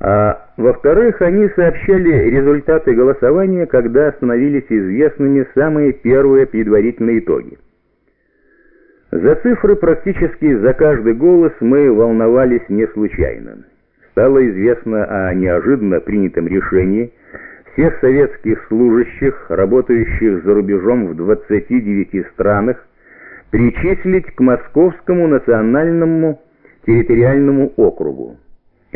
А во-вторых, они сообщали результаты голосования, когда становились известными самые первые предварительные итоги. За цифры практически за каждый голос мы волновались не случайно. Стало известно о неожиданно принятом решении всех советских служащих, работающих за рубежом в 29 странах, причислить к Московскому национальному территориальному округу.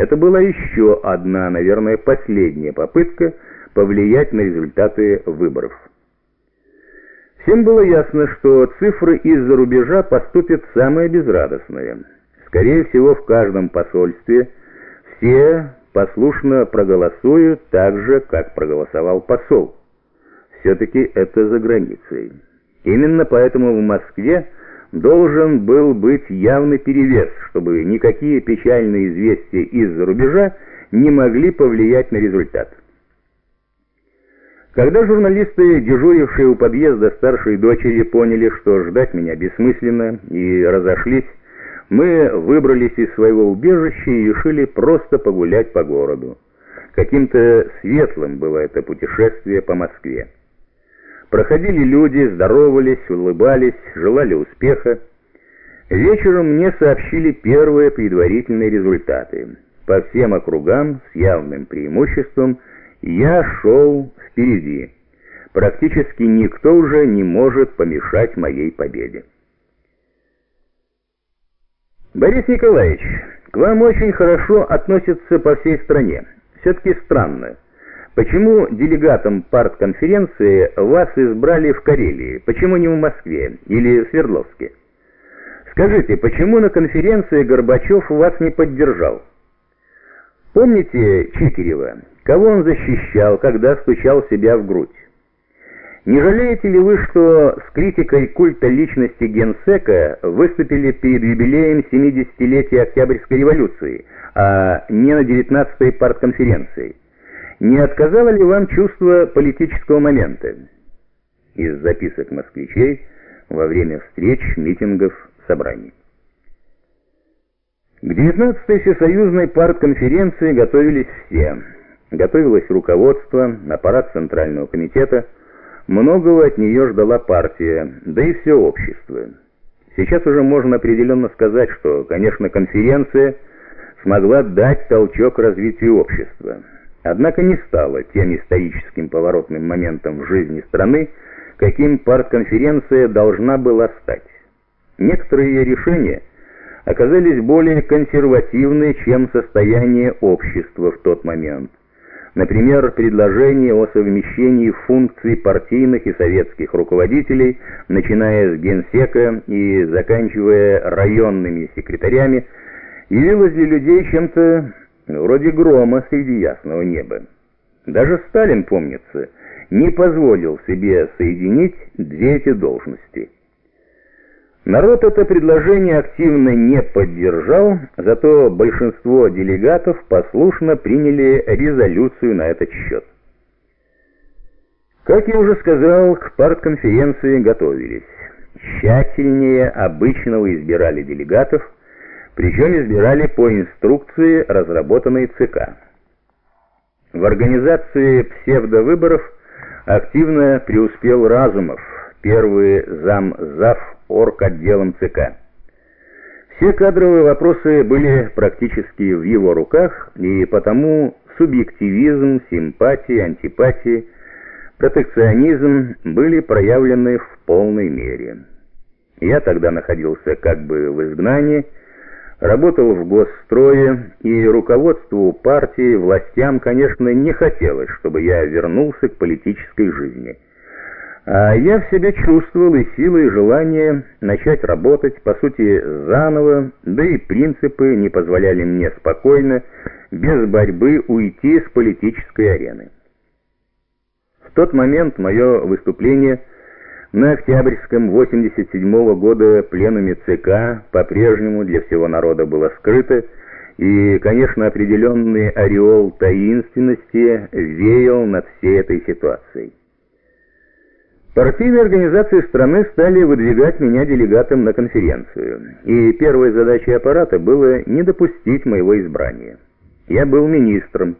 Это была еще одна, наверное, последняя попытка повлиять на результаты выборов. Всем было ясно, что цифры из-за рубежа поступят самые безрадостные. Скорее всего, в каждом посольстве все послушно проголосуют так же, как проголосовал посол. Все-таки это за границей. Именно поэтому в Москве должен был быть явный перевес, чтобы никакие печальные известия из-за рубежа не могли повлиять на результат. Когда журналисты, дежурившие у подъезда старшей дочери, поняли, что ждать меня бессмысленно, и разошлись, мы выбрались из своего убежища и решили просто погулять по городу. Каким-то светлым было это путешествие по Москве. Проходили люди, здоровались, улыбались, желали успеха. Вечером мне сообщили первые предварительные результаты. По всем округам с явным преимуществом я шел впереди. Практически никто уже не может помешать моей победе. Борис Николаевич, к вам очень хорошо относятся по всей стране. Все-таки странно. Почему делегатом партконференции вас избрали в Карелии? Почему не в Москве или в Свердловске? Скажите, почему на конференции Горбачев вас не поддержал? Помните Чикирева? Кого он защищал, когда стучал себя в грудь? Не жалеете ли вы, что с критикой культа личности генсека выступили перед юбилеем 70-летия Октябрьской революции, а не на 19-й партконференции? Не отказало ли вам чувство политического момента? Из записок москвичей во время встреч, митингов, собраний. К 19-й всесоюзной партконференции готовились все. Готовилось руководство, аппарат Центрального комитета. Многого от нее ждала партия, да и все общество. Сейчас уже можно определенно сказать, что, конечно, конференция смогла дать толчок развитию общества однако не стало тем историческим поворотным моментом в жизни страны, каким партконференция должна была стать. Некоторые ее решения оказались более консервативны, чем состояние общества в тот момент. Например, предложение о совмещении функций партийных и советских руководителей, начиная с генсека и заканчивая районными секретарями, явилось для людей чем-то вроде грома среди ясного неба. Даже Сталин, помнится, не позволил себе соединить две эти должности. Народ это предложение активно не поддержал, зато большинство делегатов послушно приняли резолюцию на этот счет. Как я уже сказал, к партконференции готовились. Тщательнее обычного избирали делегатов, причем избирали по инструкции, разработанной ЦК. В организации псевдовыборов активно преуспел Разумов, первый зам зав орг отделом ЦК. Все кадровые вопросы были практически в его руках, и потому субъективизм, симпатии, антипатии, протекционизм были проявлены в полной мере. Я тогда находился как бы в изгнании, Работал в госстрое, и руководству партии, властям, конечно, не хотелось, чтобы я вернулся к политической жизни. А я в себе чувствовал и силы, и желание начать работать, по сути, заново, да и принципы не позволяли мне спокойно, без борьбы, уйти с политической арены. В тот момент мое выступление – на Октябрьском 87 года пленуме ЦК по-прежнему для всего народа было скрыто, и, конечно, определенный ореол таинственности веял над всей этой ситуацией. Партийные организации страны стали выдвигать меня делегатом на конференцию, и первой задачей аппарата было не допустить моего избрания. Я был министром.